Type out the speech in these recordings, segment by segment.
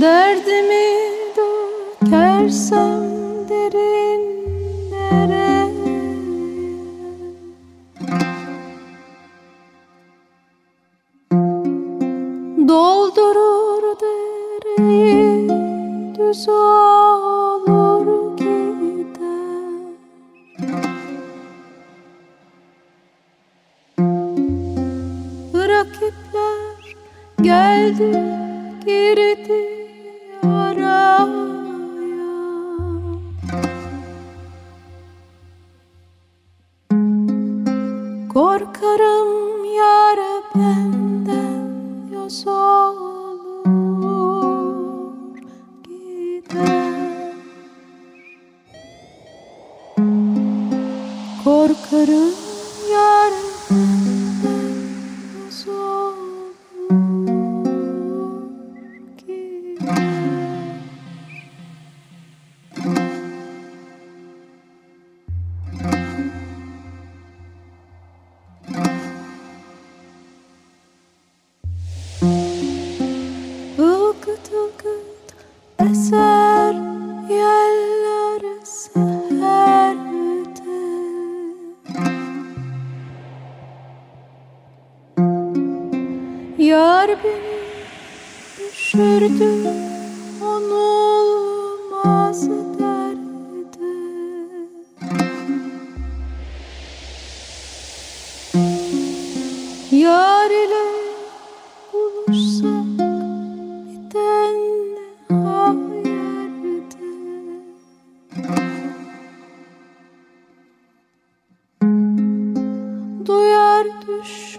Derdimi dökersem derinlere düş.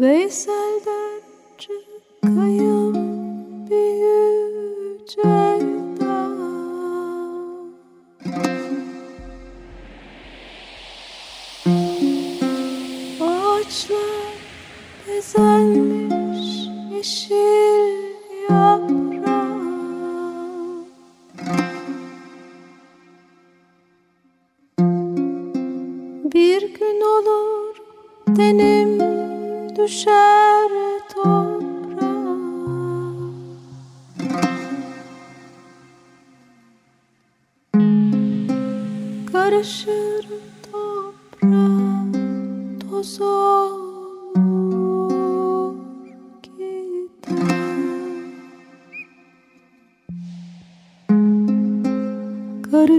Nace, yo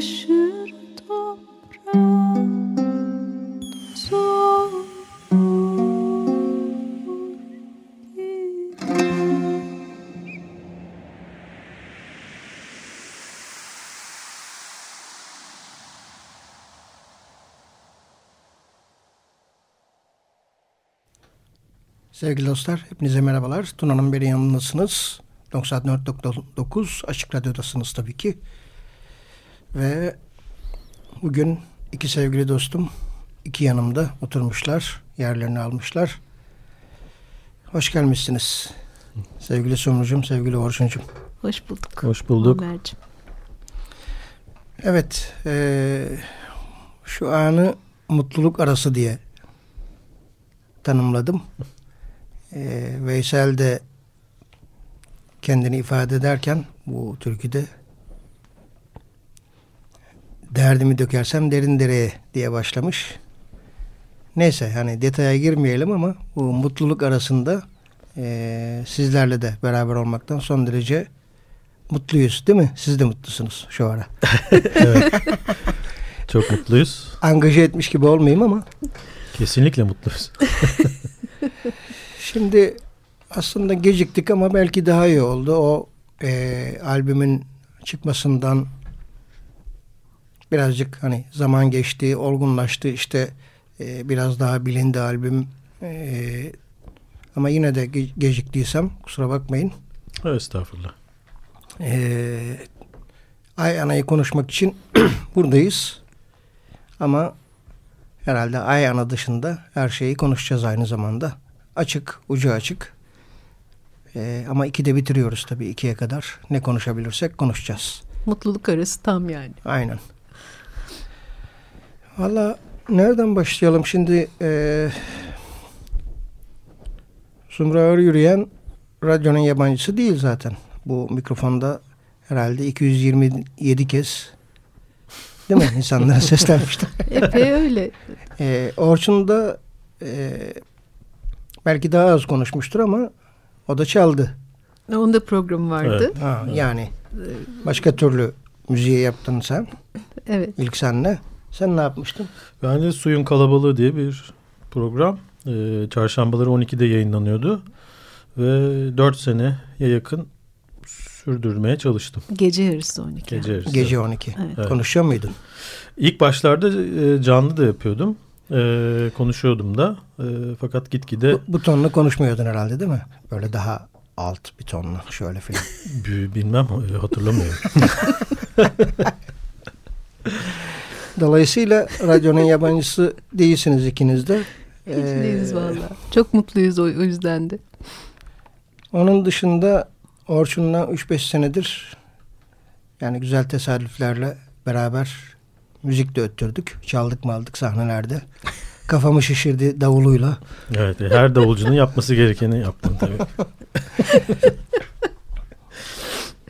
Sevgili dostlar, hepinize merhabalar. Tuna'nın beri yanındasınız. 94.9 Açık Radyo'dasınız tabii ki. Ve bugün iki sevgili dostum iki yanımda oturmuşlar, yerlerini almışlar. Hoş gelmişsiniz. Sevgili Sumrucum, sevgili Orçuncum. Hoş bulduk. Hoş bulduk. Ömerciğim. Evet, eee, şu anı mutluluk arası diye tanımladım. Eee Veysel de kendini ifade ederken bu türküde derdimi dökersem derin dereye diye başlamış. Neyse hani detaya girmeyelim ama bu mutluluk arasında eee, sizlerle de beraber olmaktan son derece mutluyuz değil mi? Siz de mutlusunuz şu ara. Evet. Çok mutluyuz. angaje etmiş gibi olmayayım ama Kesinlikle mutluyuz. şimdi aslında geciktik ama belki daha iyi oldu. O e, albümün çıkmasından birazcık hani zaman geçti, olgunlaştı. İşte e, biraz daha bilindi albüm. E, ama yine de ge- geciktiysem kusura bakmayın. Estağfurullah. E, Ay Ana'yı konuşmak için buradayız. Ama herhalde Ay Ana dışında her şeyi konuşacağız aynı zamanda. Açık, ucu açık. Ee, ama ikide bitiriyoruz tabii ikiye kadar. Ne konuşabilirsek konuşacağız. Mutluluk arası tam yani. Aynen. Valla nereden başlayalım şimdi? E, Sumru Ağır Yürüyen radyonun yabancısı değil zaten. Bu mikrofonda herhalde 227 kez değil mi insanlara seslenmiştir. Epey öyle. E, Orçun da e, belki daha az konuşmuştur ama o da çaldı. Onda programı vardı. Evet. Ha, yani başka türlü müziği yaptın sen. Evet. İlk senle. Sen ne yapmıştın? Ben de Suyun Kalabalığı diye bir program. Ee, çarşambaları 12'de yayınlanıyordu. Ve 4 seneye yakın sürdürmeye çalıştım. Gece yarısı 12. Gece yarısı. Gece 12. Evet. Evet. Konuşuyor muydun? İlk başlarda e, canlı da yapıyordum. E, konuşuyordum da. E, fakat gitgide Bu, bu tonla konuşmuyordun herhalde değil mi? Böyle daha alt bir tonla şöyle filan. bilmem e, hatırlamıyorum. Dolayısıyla radyonun yabancısı değilsiniz ikiniz de. Hiç değiliz Ee, valla. Çok mutluyuz o, o yüzden de. Onun dışında Orçun'la 3-5 senedir yani güzel tesadüflerle beraber müzik de öttürdük. Çaldık maldık sahnelerde. Kafamı şişirdi davuluyla. evet, her davulcunun yapması gerekeni yaptım tabii.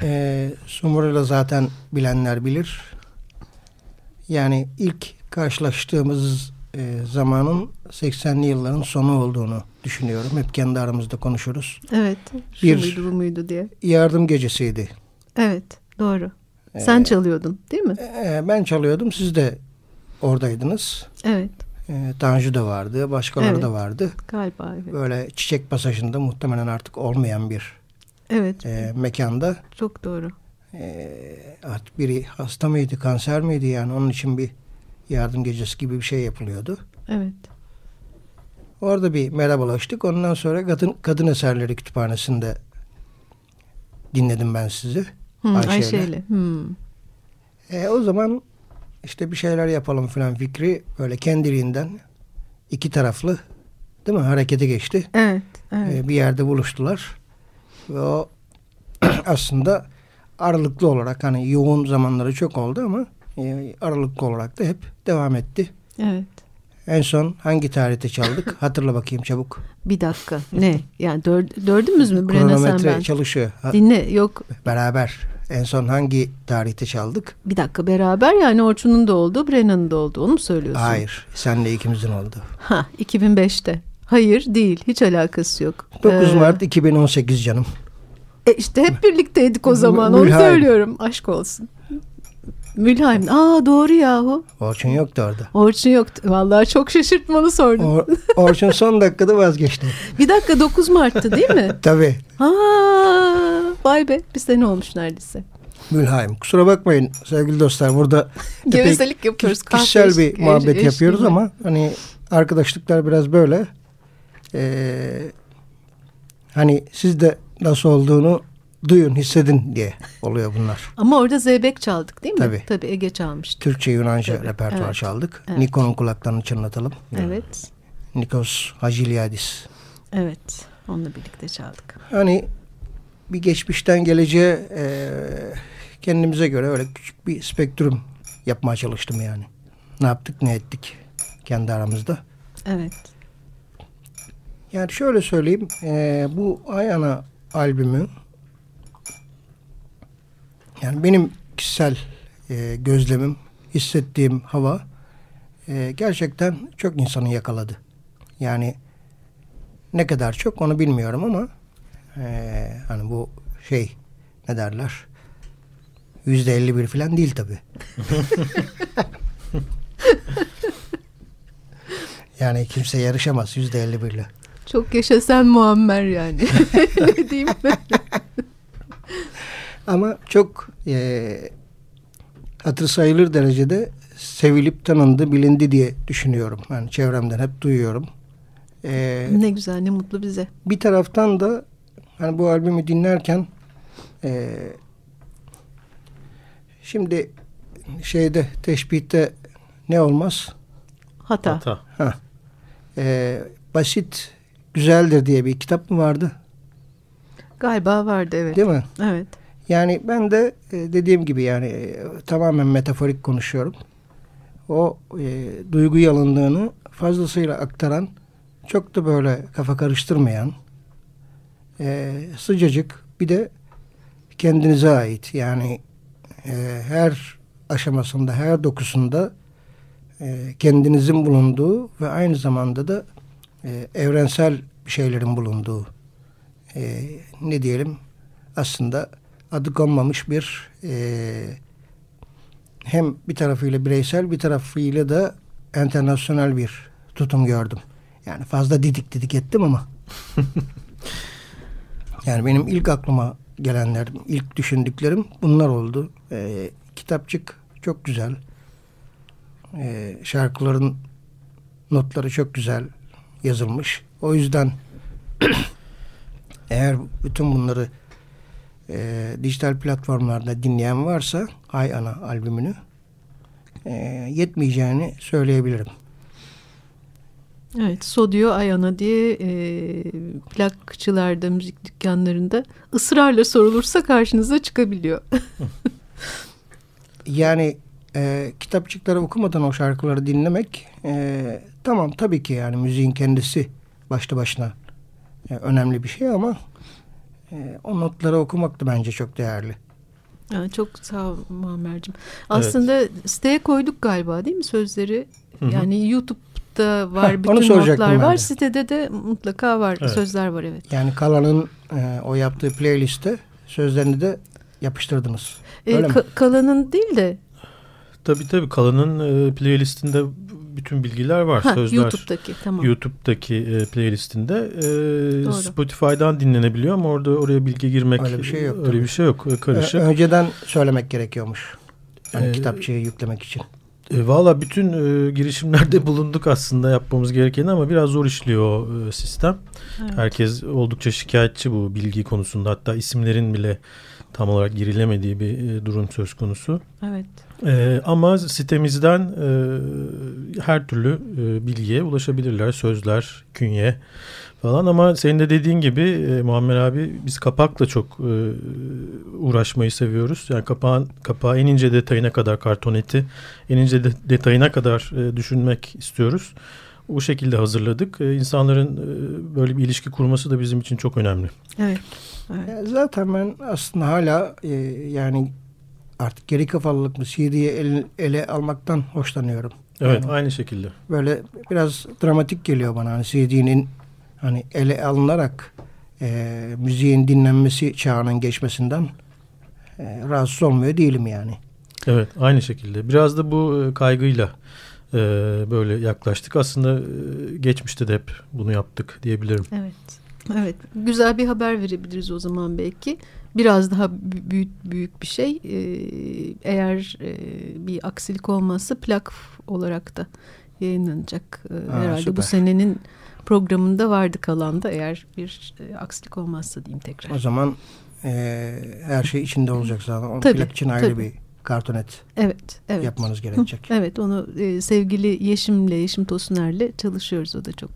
Ee, Sumru'yla zaten bilenler bilir. Yani ilk karşılaştığımız e, zamanın 80'li yılların sonu olduğunu düşünüyorum. Hep kendi aramızda konuşuruz. Evet. Şu Bir- muydu bu muydu diye. Yardım gecesiydi. Evet. Doğru. Sen çalıyordun değil mi? Ee, ben çalıyordum. Siz de oradaydınız. Evet. Ee, Tanju da vardı. Başkaları Evet. da vardı. Galiba evet. Böyle çiçek pasajında muhtemelen artık olmayan bir Evet. e, mekanda. Çok doğru. E, artık biri hasta mıydı, kanser miydi yani onun için bir yardım gecesi gibi bir şey yapılıyordu. Evet. Orada bir merhabalaştık. Ondan sonra kadın, kadın eserleri kütüphanesinde dinledim ben sizi. Hı, Ayşe'yle. Ayşe'yle. Hmm. E, o zaman işte bir şeyler yapalım falan fikri böyle kendiliğinden iki taraflı değil mi harekete geçti. Evet. evet. E, bir yerde buluştular. Ve o aslında aralıklı olarak hani yoğun zamanları çok oldu ama e, aralıklı olarak da hep devam etti. evet. En son hangi tarihte çaldık? Hatırla bakayım çabuk. Bir dakika. Ne? Yani dör, dördümüz mü Brenna sen ben? çalışıyor. Ha, Dinle. Yok. beraber. En son hangi tarihte çaldık? Bir dakika beraber yani Orçun'un da oldu, Brenna'nın da oldu. Onu mu söylüyorsun? Hayır. Senle ikimizin oldu. Ha, 2005'te. Hayır değil. Hiç alakası yok. 9 Ee, Mart 2018 canım. E işte hep birlikteydik o zaman. Onu Mülheim. söylüyorum. Aşk olsun. Mülheim. Aa doğru yahu. Orçun yoktu orada. Orçun yoktu. Vallahi çok şaşırtmalı sordun. Or Orçun son dakikada vazgeçti. Bir dakika 9 Mart'tı değil mi? Tabii. Aa, vay be bir sene olmuş neredeyse. Mülhaim. Kusura bakmayın sevgili dostlar. Burada Gevezelik yapıyoruz. kiş- kişisel kahve bir muhabbet eşlik- yapıyoruz ama hani arkadaşlıklar biraz böyle. Ee, hani siz de nasıl olduğunu duyun, hissedin diye oluyor bunlar. Ama orada zeybek çaldık değil mi? Tabii. Tabii Ege çalmıştı. Türkçe, Yunanca Tabii, repertuar evet. çaldık. Evet. Niko'nun kulaklarını çınlatalım. Evet. Nikos Haciliadis. Evet. Onunla birlikte çaldık. Hani bir geçmişten geleceğe e, kendimize göre öyle küçük bir spektrum yapmaya çalıştım yani. Ne yaptık ne ettik kendi aramızda. Evet. Yani şöyle söyleyeyim e, bu Ayana albümü yani benim kişisel e, gözlemim hissettiğim hava e, gerçekten çok insanı yakaladı. Yani ne kadar çok onu bilmiyorum ama e, hani bu şey ne derler yüzde elli bir falan değil tabi. yani kimse yarışamaz yüzde elli birle. Çok yaşa sen Muammer yani. ne diyeyim ben? Ama çok e, hatır sayılır derecede sevilip tanındı, bilindi diye düşünüyorum. Yani çevremden hep duyuyorum. E, ne güzel ne mutlu bize. bir taraftan da hani bu albümü dinlerken e, şimdi şeyde teşbihte ne olmaz? Hata. Hata. Ha, e, basit güzeldir diye bir kitap mı vardı? Galiba vardı evet. Değil mi? Evet. Yani ben de e, dediğim gibi yani e, tamamen metaforik konuşuyorum. O e, duygu alındığını fazlasıyla aktaran, çok da böyle kafa karıştırmayan, e, sıcacık bir de kendinize ait yani e, her aşamasında, her dokusunda e, kendinizin bulunduğu ve aynı zamanda da e, evrensel şeylerin bulunduğu e, ne diyelim aslında adı konmamış bir e, hem bir tarafıyla bireysel bir tarafıyla da internasyonel bir tutum gördüm. Yani fazla didik didik ettim ama yani benim ilk aklıma gelenler, ilk düşündüklerim bunlar oldu. E, kitapçık çok güzel. E, şarkıların notları çok güzel yazılmış. O yüzden eğer bütün bunları e, dijital platformlarda dinleyen varsa Ay Ana albümünü e, yetmeyeceğini söyleyebilirim. Evet, Sodio Ayana diye e, plakçılarda, müzik dükkanlarında ısrarla sorulursa karşınıza çıkabiliyor. Yani e, kitapçıkları okumadan o şarkıları dinlemek e, tamam tabii ki yani müziğin kendisi başlı başına e, önemli bir şey ama e, o notları okumak da bence çok değerli. Yani çok sağ ol Muammer'cim. Aslında siteye koyduk galiba değil mi sözleri? Hı hı. Yani YouTube'da var, Heh, onu bütün notlar var. de. Sitede de mutlaka var, Evet. sözler var evet. Yani Kalan'ın e, o yaptığı playliste sözlerini de yapıştırdınız. E, Öyle mi? Ka- Kalan'ın değil de Tabii tabii Kalan'ın e, playlistinde bütün bilgiler var. ha, Sözler YouTube'daki tamam. YouTube'daki e, playlistinde e, Doğru. Spotify'dan dinlenebiliyor ama orada oraya bilgi girmek Öyle bir şey yok öyle tabii. bir şey yok. Karışık. Önceden söylemek gerekiyormuş. Yani Ee, kitapçıyı yüklemek için. E, Valla bütün e, girişimlerde bulunduk aslında yapmamız gereken ama biraz zor işliyor o e, sistem. Evet. Herkes oldukça şikayetçi bu bilgi konusunda. Hatta isimlerin bile tam olarak girilemediği bir e, durum söz konusu. Evet. E, ama sitemizden e, her türlü e, bilgiye ulaşabilirler. Sözler, künye falan ama senin de dediğin gibi e, Muammer abi biz kapakla çok e, uğraşmayı seviyoruz. Yani kapağın kapağı en ince detayına kadar kartoneti en ince de, detayına kadar e, düşünmek istiyoruz. Bu şekilde hazırladık. E, insanların e, böyle bir ilişki kurması da bizim için çok önemli. Evet. evet. Zaten ben aslında hala e, yani artık geri kafalılık mı CD'yi ele, ele almaktan hoşlanıyorum. Evet Yani aynı şekilde. böyle biraz dramatik geliyor bana hani CD'nin hani ele alınarak e, müziğin dinlenmesi çağının geçmesinden e, rahatsız olmuyor değilim yani. Evet aynı şekilde. Biraz da bu e, kaygıyla e, böyle yaklaştık. Aslında e, geçmişte de hep bunu yaptık diyebilirim. Evet. Evet. Güzel bir haber verebiliriz o zaman belki. Biraz daha büyük büyük bir şey. Ee, eğer e, bir aksilik olmazsa plak olarak da yayınlanacak. Ee, Aa, herhalde süper. bu senenin programında vardı kalanda eğer bir e, aksilik olmazsa diyeyim tekrar. O zaman e, her şey içinde olacak zaten. O Tabii, plak için ayrı tabii. bir kartonet Evet. Evet. yapmanız gerekecek. Evet onu e, sevgili Yeşim'le Yeşim Tosuner'le çalışıyoruz. O da çok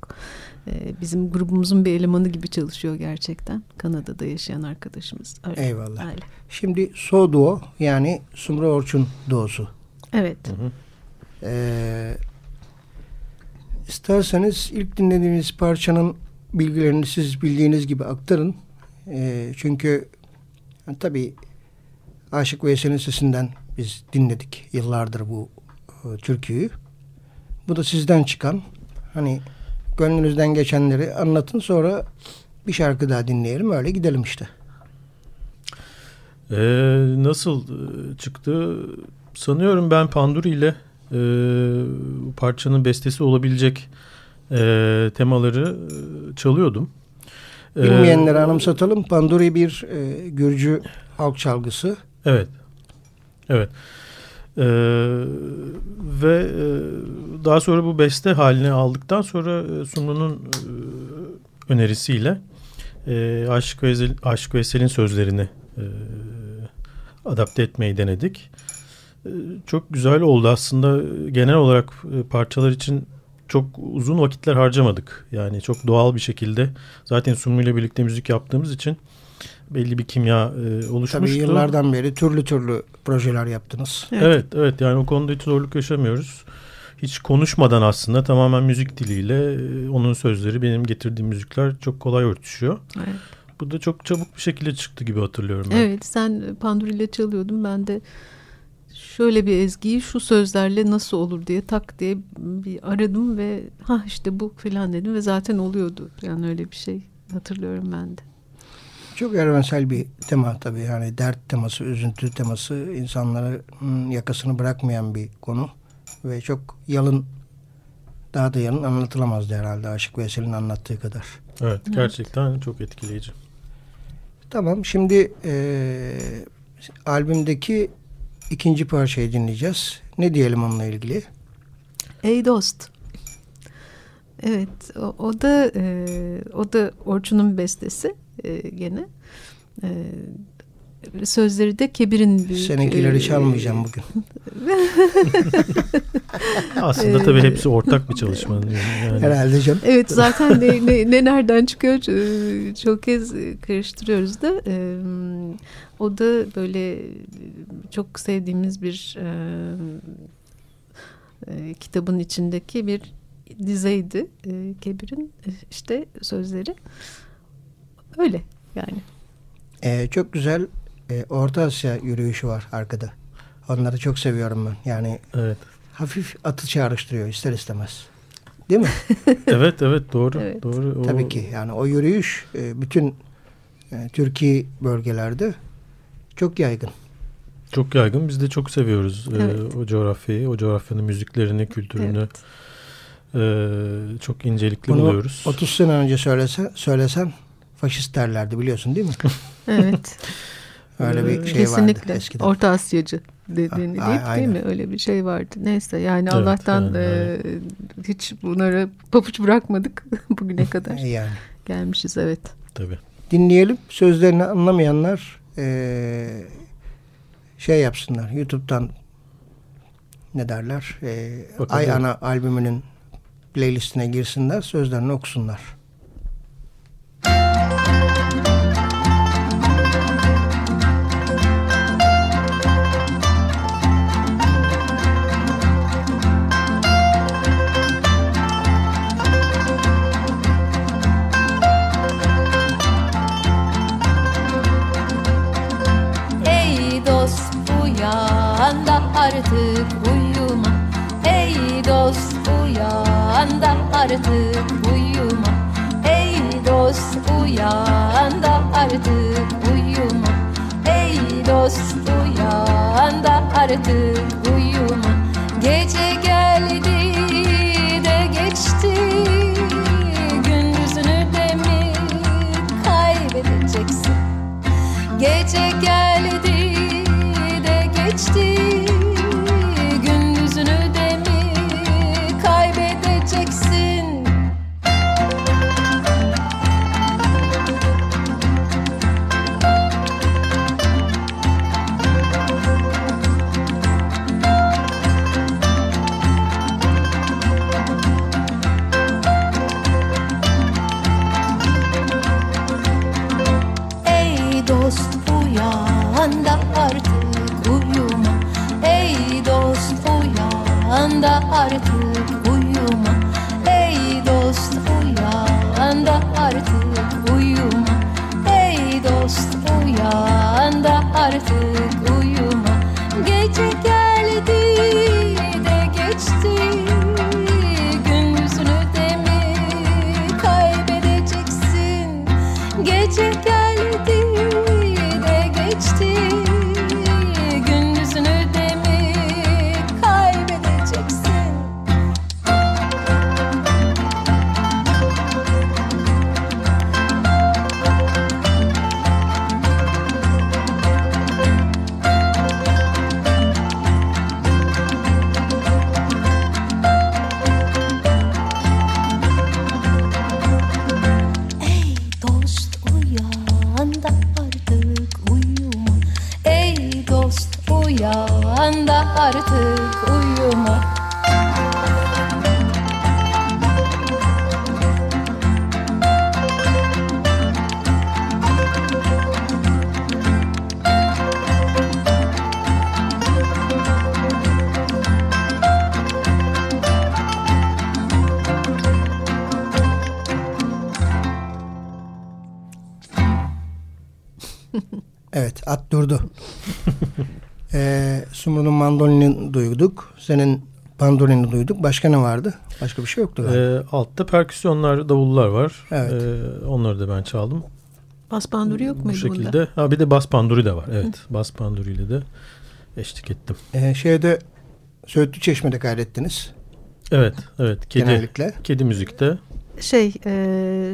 bizim grubumuzun bir elemanı gibi çalışıyor gerçekten. Kanada'da yaşayan arkadaşımız. Öyle. Eyvallah. Öyle. Şimdi So Duo yani Sumru Orçun duosu. Evet. Ee, isterseniz ilk dinlediğiniz parçanın bilgilerini siz bildiğiniz gibi aktarın. Ee, çünkü yani tabii Aşık Veysel'in sesinden biz dinledik yıllardır bu e, türküyü. Bu da sizden çıkan hani gönlünüzden geçenleri anlatın sonra bir şarkı daha dinleyelim öyle gidelim işte. E, nasıl e, çıktı? Sanıyorum ben Panduri ile e, parçanın bestesi olabilecek e, temaları e, çalıyordum. Bilmeyenlere anımsatalım. Panduri bir e, Gürcü halk çalgısı. Evet. Evet. Ee, ve e, daha sonra bu beste haline aldıktan sonra e, Sumru'nun e, önerisiyle e, Aşık, Veysel, Aşık Veysel'in sözlerini e, adapte etmeyi denedik. E, çok güzel oldu aslında. Genel olarak e, parçalar için çok uzun vakitler harcamadık. Yani çok doğal bir şekilde zaten Sumru ile birlikte müzik yaptığımız için belli bir kimya e, oluşmuştu. Tabii yıllardan beri türlü türlü projeler yaptınız. Evet. Evet evet yani o konuda hiç zorluk yaşamıyoruz. Hiç konuşmadan aslında tamamen müzik diliyle e, onun sözleri benim getirdiğim müzikler çok kolay örtüşüyor. Evet. Bu da çok çabuk bir şekilde çıktı gibi hatırlıyorum ben. Evet sen Panduri ile çalıyordun. Ben de şöyle bir ezgiyi şu sözlerle nasıl olur diye tak diye bir aradım ve ha işte bu filan dedim ve zaten oluyordu. Yani öyle bir şey hatırlıyorum ben de. Çok evrensel bir tema tabii. Yani dert teması, üzüntü teması insanların yakasını bırakmayan bir konu. Ve çok yalın, daha da yalın anlatılamazdı herhalde Aşık Veysel'in anlattığı kadar. Evet gerçekten çok etkileyici. Tamam şimdi eee albümdeki ikinci parçayı dinleyeceğiz. Ne diyelim onunla ilgili? Ey dost. Evet o, o da e, o da Orçun'un bestesi e, gene. E, sözleri de Kebir'in büyük. Seninkileri e, çalmayacağım bugün. Aslında tabii hepsi ortak bir çalışma. Yani. Herhalde canım. Evet zaten ne, ne, ne nereden çıkıyor ç- çok kez karıştırıyoruz da. E, o da böyle çok sevdiğimiz bir e, e, kitabın içindeki bir dizeydi. E, Kebir'in e, işte sözleri. Öyle yani. Ee, çok güzel e, Orta Asya yürüyüşü var arkada. Onları çok seviyorum ben. Yani Evet. hafif atı çağrıştırıyor ister istemez. Değil mi? evet evet doğru. Evet. doğru. O- Tabii ki. Yani o yürüyüş e, bütün e, Türkiye bölgelerde çok yaygın. Çok yaygın. Biz de çok seviyoruz e, Evet. o coğrafyayı, o coğrafyanın müziklerini, kültürünü. Evet. e, çok incelikli Bunu buluyoruz. 30 sene önce söylese, söylesen faşist derlerdi biliyorsun değil mi? Evet. Öyle bir şey Kesinlikle. vardı eskiden. Orta Asyacı. denilip değil mi? Öyle bir şey vardı. Neyse yani evet, Allah'tan yani, e, hiç bunları papuç bırakmadık bugüne kadar. yani. Gelmişiz evet. Tabii. Dinleyelim. Sözlerini anlamayanlar e, şey yapsınlar. YouTube'dan ne derler? E, Ay Ana albümünün playlistine girsinler. Sözlerini okusunlar. Artık uyuma. Ey dost uyan da artık uyuma. Ey dost uyan da artık uyuma. Gece geldi de geçti. Gündüzünü de mi kaybedeceksin? Gece geldi Durdu. ee, Sumru'nun mandolini duyduk. Senin bandolini duyduk. Başka ne vardı? Başka bir şey yoktu galiba. Ee, altta perküsyonlar, davullar var. Evet. Ee, onları da ben çaldım. Bas banduri yok muydu Bu şekilde. Bunda? Ha, bir de bas banduri de var. Evet. Hı. Bas banduriyle de eşlik ettim. Ee, şeyde Söğütlü Çeşme'de kaydettiniz. Evet. Evet. Kedi, Genellikle. Kedi müzikte. Şey e,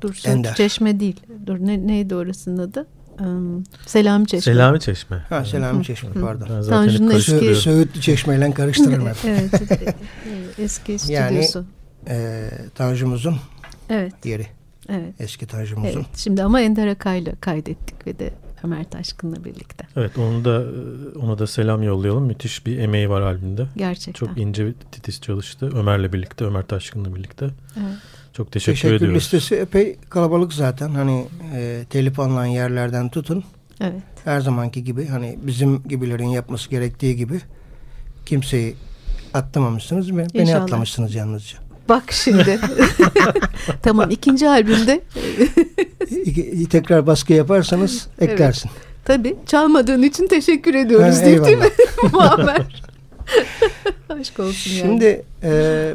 dur Söğütlü Çeşme değil. Dur ne, neydi orasının adı? Selami Çeşme. Selami Çeşme. Ha Selami Çeşme pardon. Ben Tanju'nun eski... Söğütlü Çeşme ile karıştırırım hep. evet. eski stüdyosu. Yani e, Tanju'muzun evet. yeri. Evet. Eski Tanju'muzun. Evet. Şimdi ama Ender Akay'la kaydettik ve de Ömer Taşkın'la birlikte. Evet onu da ona da selam yollayalım. Müthiş bir emeği var albümde. Gerçekten. Çok ince titiz çalıştı. Ömer'le birlikte, Ömer Taşkın'la birlikte. Evet. Çok teşekkür, teşekkür ediyoruz. listesi epey kalabalık zaten. Hani e, telif alınan yerlerden tutun. Evet. Her zamanki gibi hani bizim gibilerin yapması gerektiği gibi kimseyi atlamamışsınız. Beni İnşallah. atlamışsınız yalnızca. Bak şimdi. tamam ikinci albümde. Tekrar baskı yaparsanız eklersin. Evet. Tabii çalmadığın için teşekkür ediyoruz ha, değil mi Muammer? Aşk olsun Şimdi yani. e,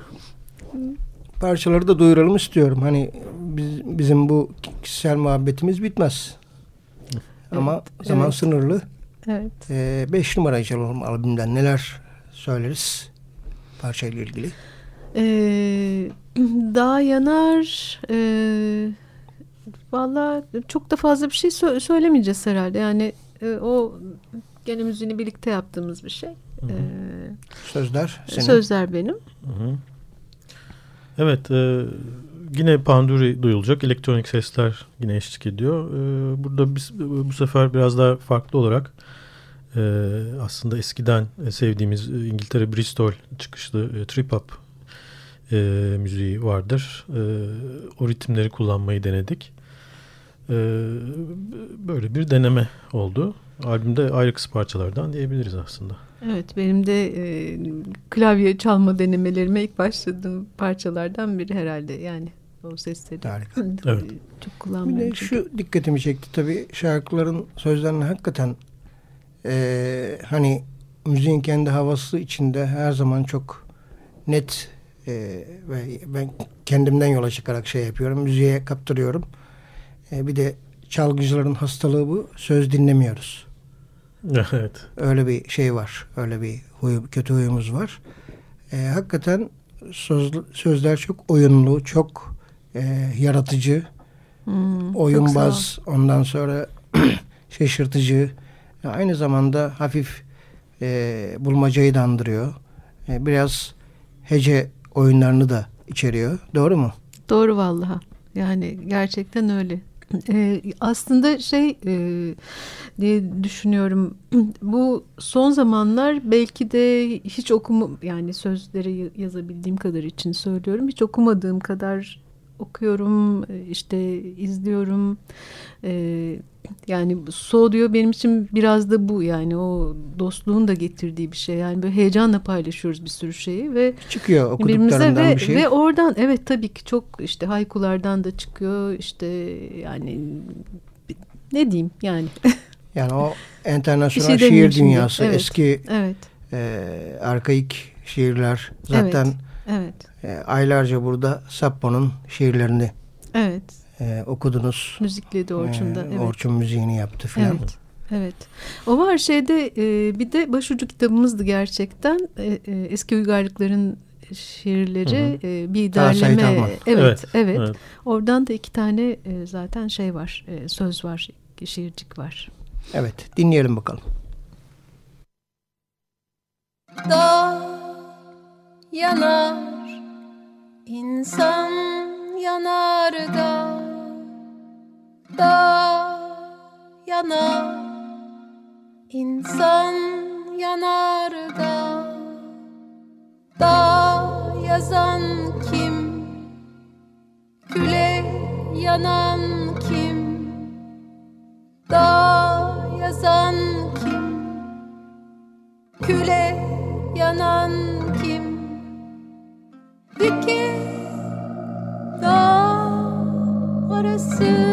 parçaları da duyuralım istiyorum. Hani biz, bizim bu kişisel muhabbetimiz bitmez. Evet, Ama zaman evet. sınırlı. Evet. Ee, beş numarayı çalalım albümden. Neler söyleriz parçayla ilgili? Ee, daha yanar e, valla çok da fazla bir şey sö söylemeyeceğiz herhalde. Yani e, o gene müziğini birlikte yaptığımız bir şey. Hı hı. Ee, Sözler senin. Sözler benim. Hı hı. Evet, e, yine panduri duyulacak. Elektronik sesler yine eşlik ediyor. E, burada biz bu sefer biraz daha farklı olarak e, aslında eskiden sevdiğimiz İngiltere Bristol çıkışlı e, trip hop e, müziği vardır. E, o ritimleri kullanmayı denedik. E, böyle bir deneme oldu. Albümde ayrı kısa parçalardan diyebiliriz aslında. Evet benim de e, klavye çalma denemelerime ilk başladığım parçalardan biri herhalde yani o sesleri. Harika. Evet. Çok Bir kullanmıyorum. de çünkü. şu dikkatimi çekti tabii şarkıların sözlerini hakikaten eee, hani müziğin kendi havası içinde her zaman çok net eee, ve ben kendimden yola çıkarak şey yapıyorum. Müziğe kaptırıyorum. Eee, bir de çalgıcıların hastalığı bu. Söz dinlemiyoruz. Evet. Öyle bir şey var. Öyle bir huy, kötü huyumuz var. Eee, hakikaten söz, sözler çok oyunlu, çok eee, yaratıcı. Hmm, oyunbaz ondan sonra şaşırtıcı aynı zamanda hafif e, bulmacayı da andırıyor. E, biraz hece oyunlarını da içeriyor. Doğru mu? Doğru vallahi. Yani gerçekten öyle. Ee, aslında şey e, diye düşünüyorum. Bu son zamanlar belki de hiç okuma yani sözleri yazabildiğim kadar için söylüyorum. Hiç okumadığım kadar okuyorum, e, işte izliyorum. Ee, yani so diyor benim için biraz da bu yani o dostluğun da getirdiği bir şey. Yani böyle heyecanla paylaşıyoruz bir sürü şeyi ve Çıkıyor okuduklarından ve, bir şey. ve oradan evet tabii ki çok işte haykulardan da çıkıyor işte yani ne diyeyim yani Yani o internasyonel şey şiir dünyası Evet. eski evet e, arkaik şiirler zaten evet e, aylarca burada Sappo'nun şiirlerini evet e, okudunuz. müzikledi Orçun'da E, evet. Orçun müziğini yaptı filan. Evet. Evet. O var şeyde e, bir de başucu kitabımızdı gerçekten. E, e, eski uygarlıkların şiirleri e, bir Daha Sait derleme. Evet, Evet, evet, evet. Oradan da iki tane e, zaten şey var. e, söz var, şiircik var. Evet dinleyelim bakalım. Da yanar. İnsan yanar da Da yanar. İnsan yanar da Da yazan kim? Küle yanan kim? Da yazan kim? Küle yanan arası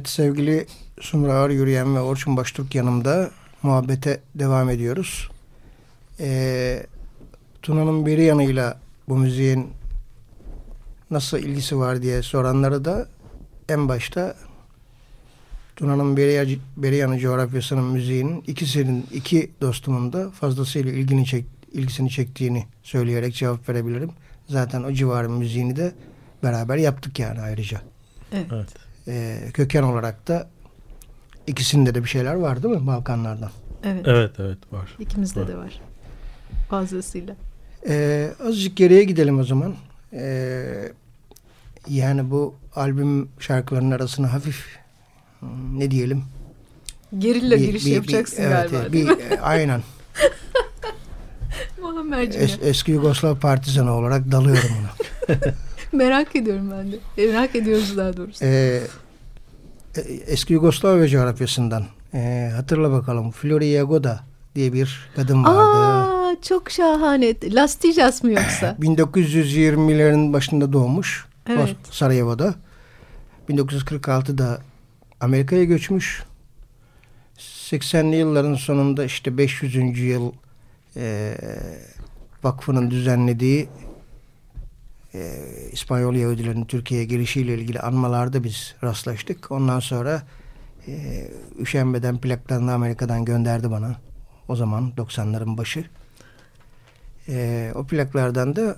Evet sevgili Sumra Ağır Yürüyen ve Orçun Baştürk yanımda muhabbete devam ediyoruz. Ee, Tuna'nın bir yanıyla bu müziğin nasıl ilgisi var diye soranlara da en başta Tuna'nın Beriyanı coğrafyasının müziğinin ikisinin iki dostumun da fazlasıyla ilgini çek, ilgisini çektiğini söyleyerek cevap verebilirim. Zaten o civarın müziğini de beraber yaptık yani ayrıca. Evet. Evet. Ee, köken olarak da ikisinde de bir şeyler var değil mi Balkanlardan? Evet. Evet evet var. İkimizde Var. de var. Fazlasıyla. Ee, azıcık geriye gidelim o zaman. Ee, yani bu albüm şarkılarının arasına hafif hmm, ne diyelim? Gerilla Bir- giriş bir- bir- yapacaksın evet, galiba. bir- e, aynen. Es, eski Yugoslav partizanı olarak dalıyorum buna. Merak ediyorum ben de. E, Merak ediyoruz daha doğrusu. Ee, eski Yugoslavya coğrafyasından ee, hatırla bakalım Flori Yagoda diye bir kadın vardı. Aa çok şahane. Lastijas mı yoksa? 1920'lerin başında doğmuş. Evet. Sarajevo'da. 1946'da Amerika'ya göçmüş. 80'li yılların sonunda işte 500. yıl e, vakfının düzenlediği e, İspanyol Yahudilerin Türkiye'ye gelişiyle ilgili anmalarda biz rastlaştık. Ondan sonra e, üşenmeden plaklarını Amerika'dan gönderdi bana. O zaman 90'ların başı. E, o plaklardan da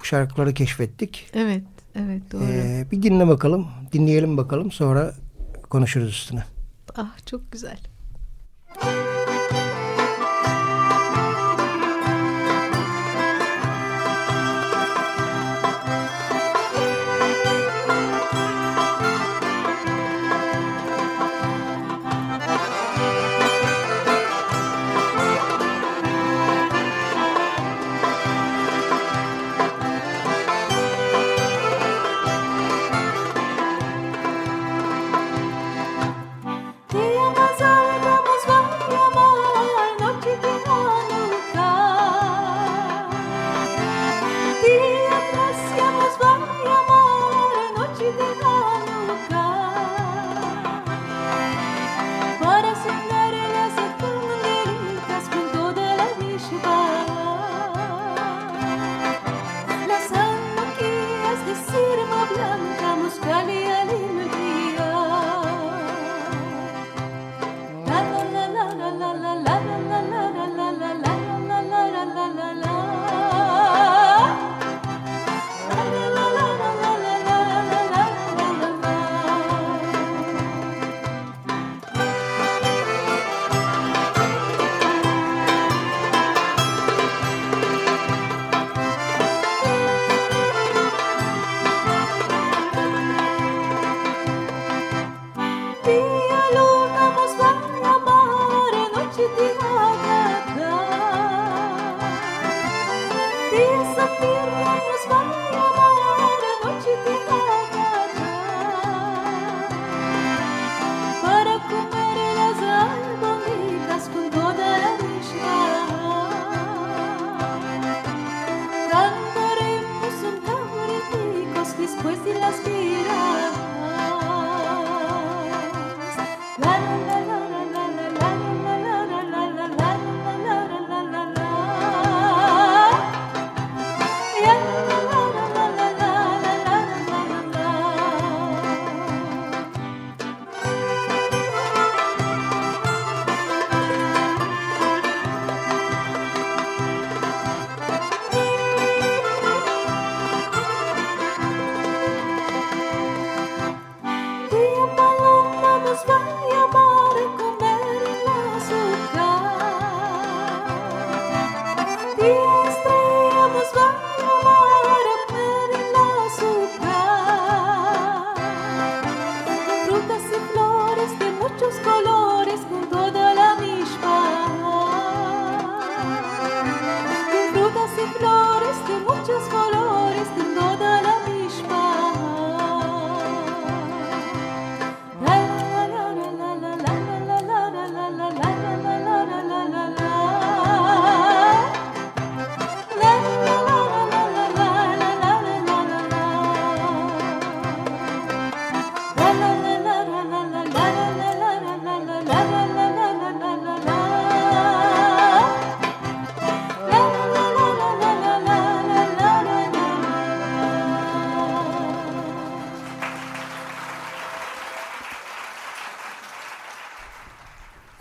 bu şarkıları keşfettik. Evet. Evet doğru. Ee, bir dinle bakalım, dinleyelim bakalım sonra konuşuruz üstüne. Ah çok güzel. Diyemez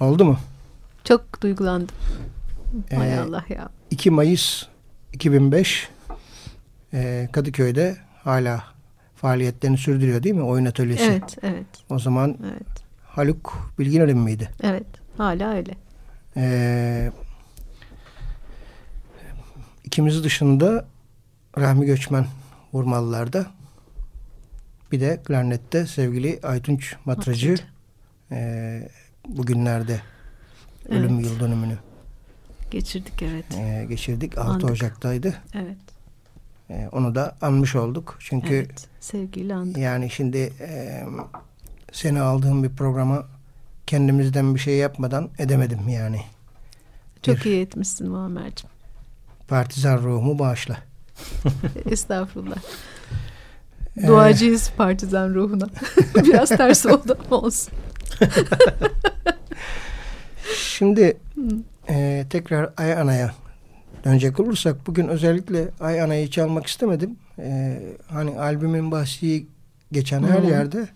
Oldu mu? Çok duygulandım. Hay Ee, Allah ya. 2 Mayıs 2005 e, Kadıköy'de hala faaliyetlerini sürdürüyor değil mi? Oyun atölyesi. Evet, evet, O zaman evet. Haluk Bilginerim miydi? Evet, hala öyle. Ee, ikimiz dışında Rahmi Göçmen Vurmalılar'da bir de klarnette sevgili Aytunç Matracı Matracı. e, bugünlerde ölüm yıl dönümünü Geçirdik evet. e, geçirdik. 6 Andık. Ocak'taydı. Evet. E, onu da anmış olduk. Çünkü evet. Sevgiyle andık. yani şimdi e, seni aldığım bir programa kendimizden bir şey yapmadan edemedim yani. Çok iyi etmişsin Muammer'cim. Partizan ruhumu bağışla. Estağfurullah. Ee, Duacıyız partizan ruhuna. Biraz ters oldu ama olsun. Şimdi e, tekrar Ay Ana'ya dönecek olursak bugün özellikle Ay Ana'yı çalmak istemedim. E, hani albümün bahsi geçen her Hı. yerde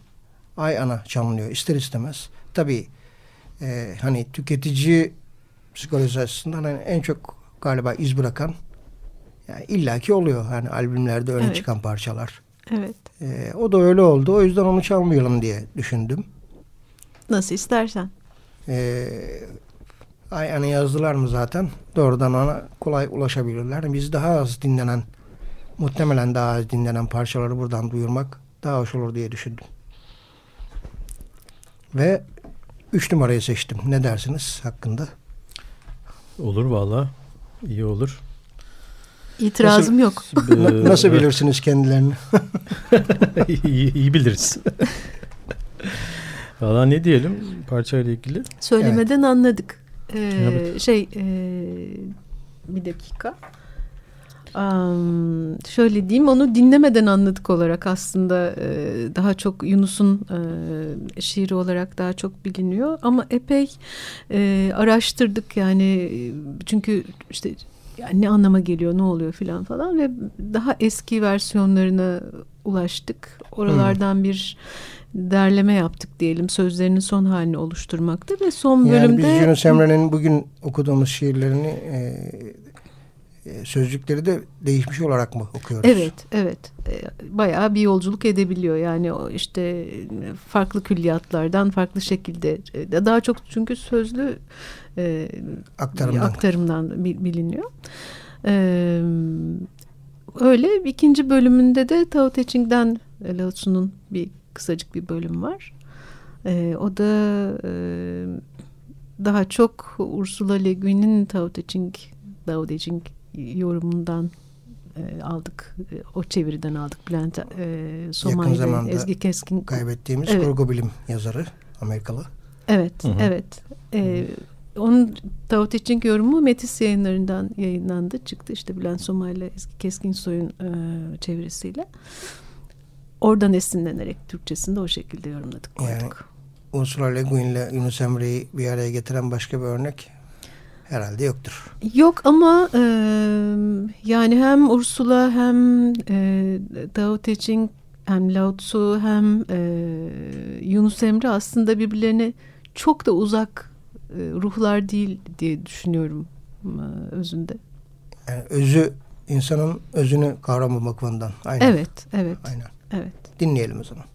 Ay Ana çalınıyor ister istemez. Tabii e, hani tüketici psikolojisi açısından hani en çok galiba iz bırakan yani illaki oluyor hani albümlerde öne Evet. çıkan parçalar. Evet. E, o da öyle oldu. O yüzden onu çalmayalım diye düşündüm. Nasıl istersen. Ee, ay ana yazdılar mı zaten doğrudan ona kolay ulaşabilirler. Biz daha az dinlenen muhtemelen daha az dinlenen parçaları buradan duyurmak daha hoş olur diye düşündüm. Ve 3 numarayı seçtim. Ne dersiniz hakkında? Olur valla. iyi olur. İtirazım yok. Na- nasıl bilirsiniz kendilerini? iyi, iyi biliriz. Valla ne diyelim parçayla ilgili? Söylemeden anladık. Ee, Evet. Şey ee, bir dakika. Am, şöyle diyeyim onu dinlemeden anladık olarak aslında ee, daha çok Yunus'un ee, şiiri olarak daha çok biliniyor ama epey ee, araştırdık yani çünkü işte yani ne anlama geliyor ne oluyor filan falan ve daha eski versiyonlarına ulaştık. Oralardan bir derleme yaptık diyelim sözlerinin son halini oluşturmakta ve son Yani bölümde biz Yunus Emre'nin bugün okuduğumuz şiirlerini e, e, sözcükleri de değişmiş olarak mı okuyoruz? Evet, evet. E, Bayağı bir yolculuk edebiliyor. Yani işte farklı külliyatlardan farklı şekilde e, daha çok çünkü sözlü e, Aktarımdan. aktarımdan bi- biliniyor. E, öyle ikinci bölümünde de Tao Te Ching'den Lao Tzu'nun bir kısacık bir bölüm var. E, o da e, daha çok Ursula Le Guin'in Tao Te Ching, Tao Te Ching yorumundan e, aldık. E, o çeviriden aldık. Bülent e, Somay ve Ezgi Keskin. Kaybettiğimiz Evet. kurgu bilim yazarı Amerikalı. Evet, Hı hı. evet. E, onun Tao Te Ching yorumu Metis yayınlarından yayınlandı. Çıktı işte Bülent Somay ile Ezgi Keskinsoy'un e, çevirisiyle. Oradan esinlenerek Türkçesinde o şekilde yorumladık. Yani koyduk. Ursula Le Guin ile Yunus Emre'yi bir araya getiren başka bir örnek herhalde yoktur. Yok ama e, yani hem Ursula hem e, Tao Te Ching hem Lao Tzu hem e, Yunus Emre aslında birbirlerine çok da uzak e, ruhlar değil diye düşünüyorum e, özünde. Yani özü insanın özünü kavrama bakımından. Aynen. Evet, evet, Aynen. Evet. Dinleyelim o zaman.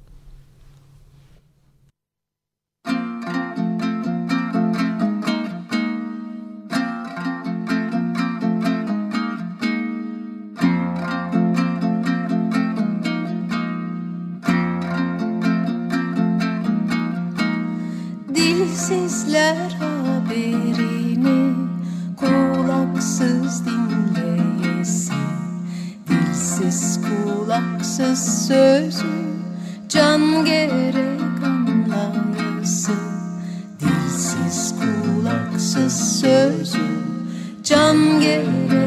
Dilsizler haberini kulaksız dinleyesin kulaksız sözü can gerek anlayasın Dilsiz kulaksız sözü can gerek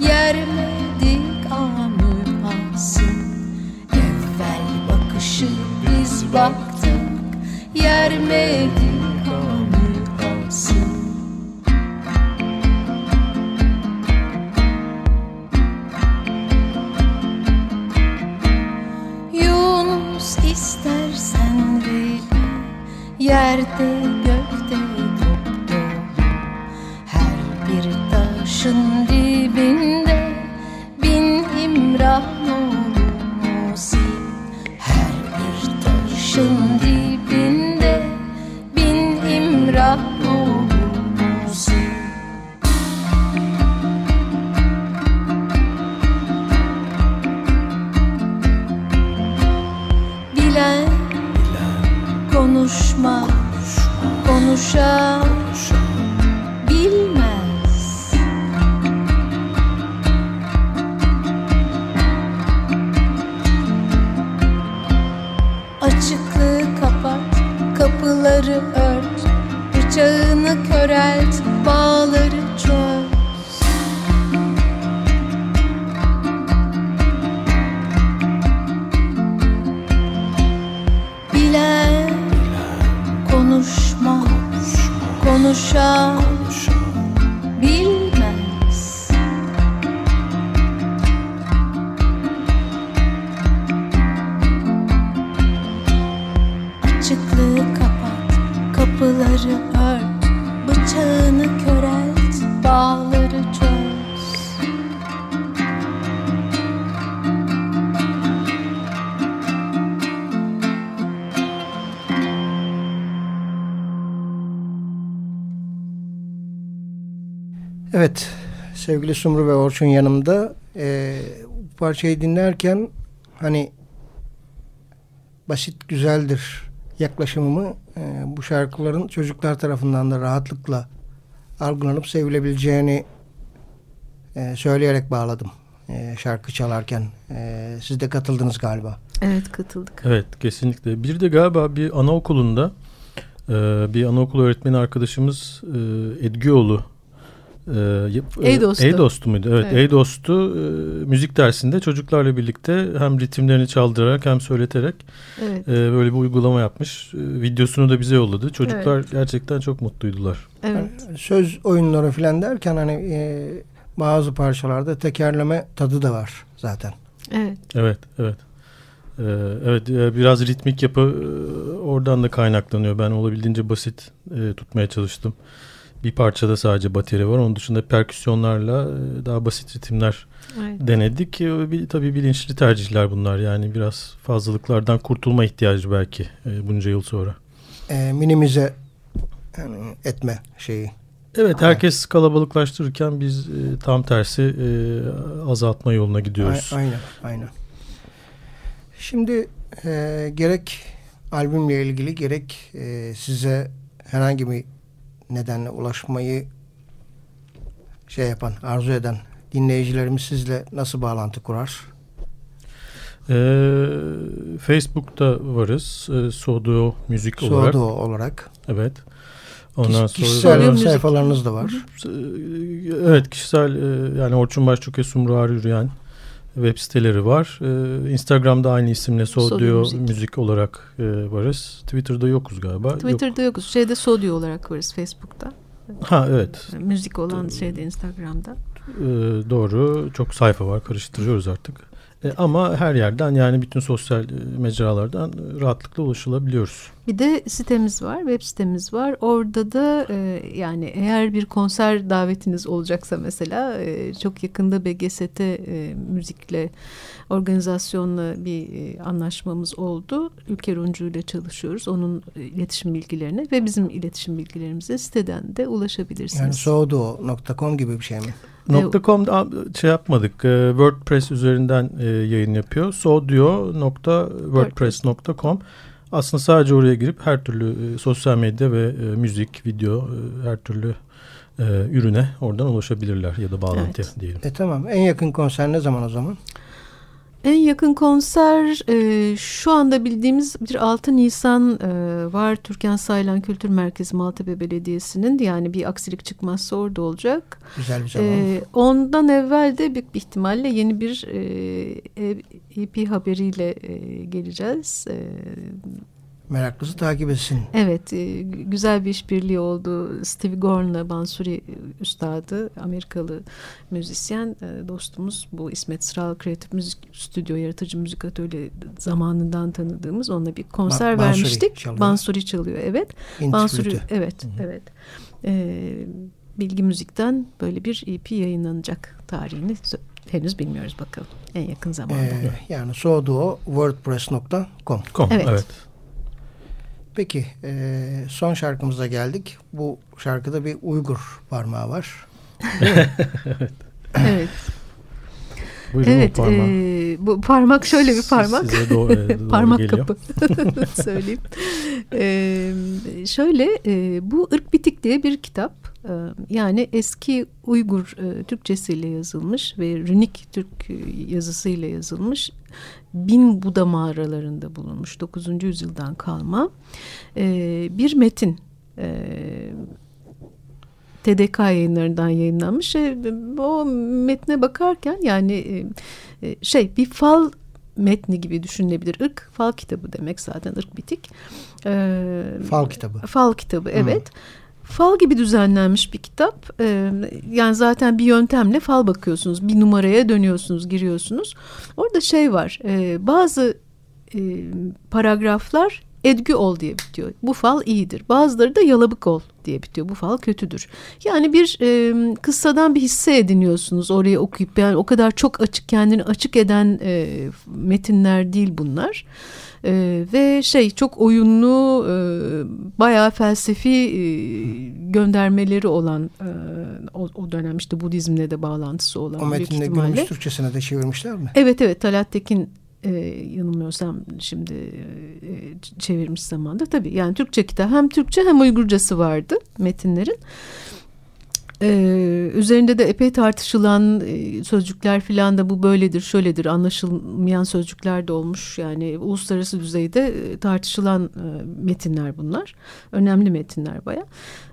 Yermedik amühasın Evvel bakışı biz baktık. Yermedik amühasın Yunus istersen veli Yerde gökte top dolu Her bir taşın Evet sevgili Sumru ve Orçun yanımda Ee, bu parçayı dinlerken hani basit güzeldir yaklaşımımı e, bu şarkıların çocuklar tarafından da rahatlıkla algılanıp sevilebileceğini e, söyleyerek bağladım e, şarkı çalarken. E, siz de katıldınız galiba. Evet katıldık. Evet kesinlikle. Bir de galiba bir anaokulunda e, bir anaokulu öğretmeni arkadaşımız e, Edgioğlu e, yap- e, Eydostu. Eydostu muydu? Evet, Evet. Eydostu e, müzik dersinde çocuklarla birlikte hem ritimlerini çaldırarak hem söyleterek Evet. e, böyle bir uygulama yapmış. E, videosunu da bize yolladı. Çocuklar gerçekten çok mutluydular. Evet. Söz oyunları falan derken hani e, bazı parçalarda tekerleme tadı da var zaten. Evet. Evet, evet. Ee, evet, e, biraz ritmik yapı e, oradan da kaynaklanıyor. Ben olabildiğince basit e, tutmaya çalıştım. Bir parçada sadece bateri var. Onun dışında perküsyonlarla e, daha basit ritimler evet. denedik. E, bir, tabii bilinçli tercihler bunlar. Yani biraz fazlalıklardan kurtulma ihtiyacı belki e, bunca yıl sonra. E, minimize yani etme şeyi. Evet, herkes kalabalıklaştırırken biz e, tam tersi e, azaltma yoluna gidiyoruz. A- aynen, aynen. Şimdi e, gerek albümle ilgili gerek e, size herhangi bir nedenle ulaşmayı şey yapan, arzu eden dinleyicilerimiz sizle nasıl bağlantı kurar? Ee, Facebook'ta varız. Ee, Sodo Müzik olarak. Sodo olarak. Evet. Ondan Kiş- sonra Sodo kişisel sayfalarınız da var. Ee, evet kişisel e, yani Orçun Başçuk Sumru Ağrı Yürüyen web siteleri var. Ee, Instagram'da aynı isimle Sodio Müzik. Müzik. olarak e, varız. Twitter'da yokuz galiba. Yok. Twitter'da yokuz. Şeyde Sodio olarak varız Facebook'ta. Ha evet. Müzik olan şeyde Instagram'da. Ee, doğru. Çok sayfa var. Karıştırıyoruz artık. E, ama her yerden yani bütün sosyal e, mecralardan rahatlıkla ulaşılabiliyoruz. Bir de sitemiz var, web sitemiz var. Orada da e, yani eğer bir konser davetiniz olacaksa mesela e, çok yakında BGST e, müzikle organizasyonla bir e, anlaşmamız oldu. Ülker Uncu ile çalışıyoruz. Onun iletişim bilgilerine ve bizim iletişim bilgilerimize siteden de ulaşabilirsiniz. Yani soğudu.com gibi bir şey mi? .com'da şey yapmadık. E, WordPress üzerinden e, yayın yapıyor. sodio.wordpress.com Aslında sadece oraya girip her türlü e, sosyal medya ve müzik, video, her türlü ürüne oradan ulaşabilirler ya da bağlantıya evet. diyelim. E tamam. En yakın konser ne zaman o zaman? En yakın konser e, şu anda bildiğimiz bir 6 Nisan e, var. Türkan Saylan Kültür Merkezi Maltepe Belediyesi'nin yani bir aksilik çıkmazsa orada olacak. Güzel bir zaman. E, ondan evvel de büyük bir ihtimalle yeni bir e, EP haberiyle e, geleceğiz. E, Meraklısı takip etsin. Evet, e, güzel bir işbirliği oldu. Steve Gorn'la Bansuri Üstadı, Amerikalı müzisyen e, dostumuz. Bu İsmet Sıral Kreatif Müzik Stüdyo, Yaratıcı Müzik Atölye zamanından tanıdığımız. Onunla bir konser ba vermiştik. Çalıyor. Bansuri çalıyor, evet. Hint Bansuri, flütü. evet, Hı -hı. evet. Ee, Bilgi Müzik'ten böyle bir EP yayınlanacak tarihini henüz bilmiyoruz bakalım. En yakın zamanda. Ee, yani soğudu wordpress.com. Evet. evet. Peki e, son şarkımıza geldik. Bu şarkıda bir Uygur parmağı var. evet. evet. Buyurun evet, e, bu parmak şöyle bir parmak. Size doğru, doğru parmak geliyor. kapı söyleyeyim. E, şöyle e, bu Irk Bitik diye bir kitap. E, yani eski Uygur e, Türkçesiyle yazılmış ve Rünik Türk yazısıyla yazılmış bin Buda mağaralarında bulunmuş 9. yüzyıldan kalma e, bir metin. E, TDK yayınlarından yayınlanmış. E, o metne bakarken yani e, e, şey bir fal metni gibi düşünülebilir. Irk fal kitabı demek zaten ırk bitik. Ee, fal kitabı. Fal kitabı evet. Hmm. Fal gibi düzenlenmiş bir kitap. Ee, yani zaten bir yöntemle fal bakıyorsunuz. Bir numaraya dönüyorsunuz, giriyorsunuz. Orada şey var. E, bazı e, paragraflar edgü ol diye bitiyor. Bu fal iyidir. Bazıları da yalabık ol diye bitiyor. Bu fal kötüdür. Yani bir e, kıssadan bir hisse ediniyorsunuz oraya okuyup. Yani o kadar çok açık kendini açık eden e, metinler değil bunlar. E, ve şey çok oyunlu e, bayağı felsefi e, göndermeleri olan e, o, o dönem işte Budizmle de bağlantısı olan. O metinle günümüz Türkçesine de çevirmişler mi? Evet evet Talat Tekin e, yanılmıyorsam şimdi e, çevirmiş zamanda tabii yani Türkçe kitap hem Türkçe hem Uygurcası vardı metinlerin. Ee, üzerinde de epey tartışılan e, sözcükler filan da bu böyledir, şöyledir anlaşılmayan sözcükler de olmuş. Yani uluslararası düzeyde e, tartışılan e, metinler bunlar. Önemli metinler baya.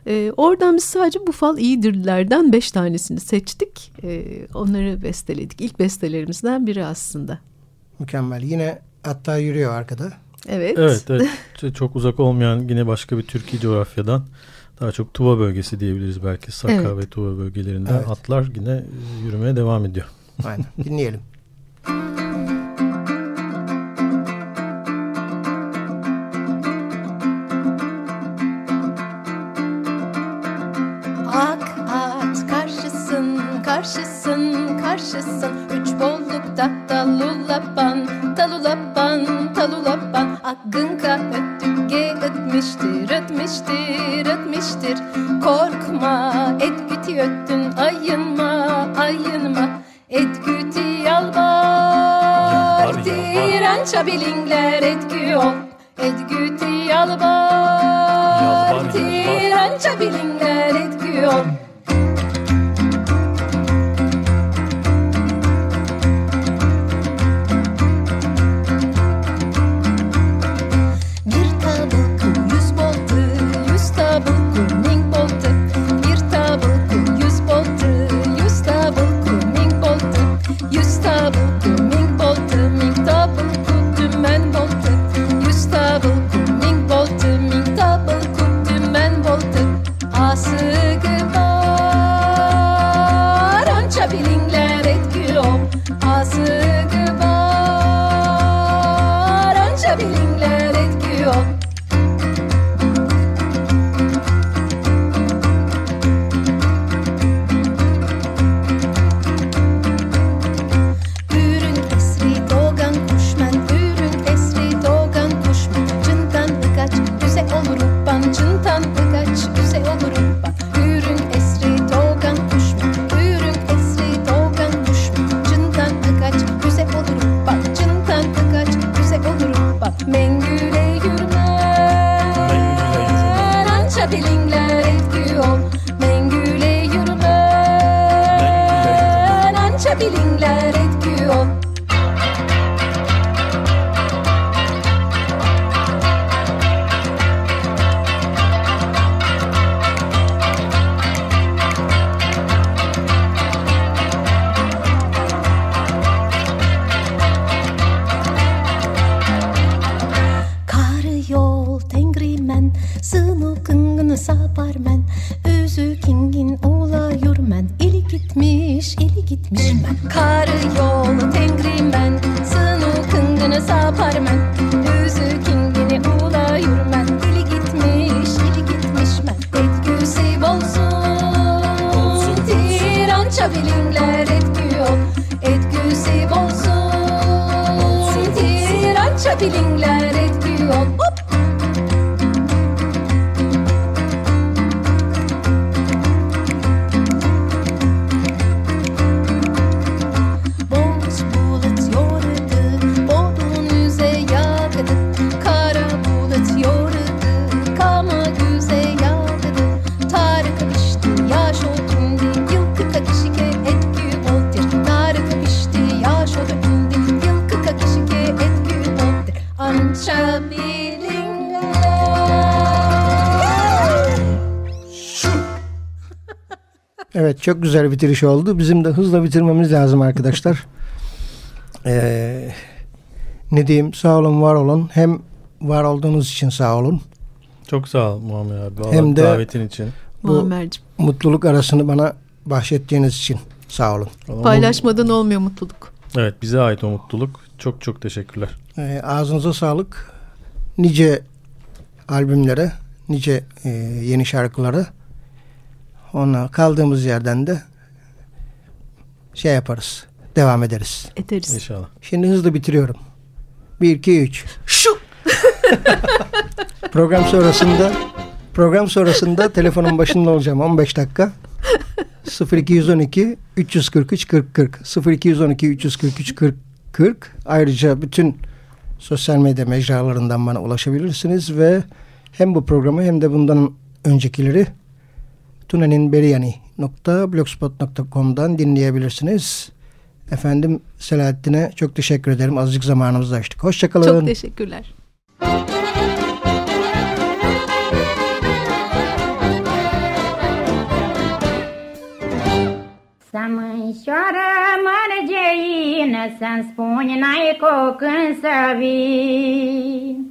E, oradan biz sadece bu fal iyidirlerden beş tanesini seçtik. E, onları besteledik. İlk bestelerimizden biri aslında. Mükemmel. Yine hatta yürüyor arkada. Evet. Evet, evet. çok uzak olmayan yine başka bir Türkiye coğrafyadan daha çok Tuva bölgesi diyebiliriz belki. Saka evet. ve Tuva bölgelerinde evet. atlar yine yürümeye devam ediyor. Aynen. Dinleyelim. Ak at karşısın, karşısın, karşısın. Üç bollukta talulapan, talulapan, talulapan. Akgınka öttüge ötmüştür, direnç bilingler etgü ol. Edgüti yalvar, direnç bilingler let it go. Evet çok güzel bitiriş oldu. Bizim de hızla bitirmemiz lazım arkadaşlar. Ee, ne diyeyim sağ olun var olun. Hem var olduğunuz için sağ olun. Çok sağ ol Muammer abi. Allah Hem de- davetin için. Bu- Muammer'cim. Mutluluk arasını bana bahşettiğiniz için sağ olun. Paylaşmadan olmuyor mutluluk. Evet bize ait o mutluluk. Çok çok teşekkürler. Ee, ağzınıza sağlık. Nice albümlere, nice e, yeni şarkılara. Ona kaldığımız yerden de şey yaparız. Devam ederiz. Ederiz. İnşallah. Şimdi hızlı bitiriyorum. 1 2 3. Şu. program sonrasında program sonrasında telefonun başında olacağım 15 dakika. 0212 343 40 40 0212 343 40 40 ayrıca bütün sosyal medya mecralarından bana ulaşabilirsiniz ve hem bu programı hem de bundan öncekileri tunaninberiyani.blogspot.com'dan dinleyebilirsiniz. Efendim Selahattin'e çok teşekkür ederim. Azıcık zamanımızı açtık. Hoşçakalın. Çok teşekkürler. Să mânșoară mărgeină, Să-mi spuni n-ai cu când să vii.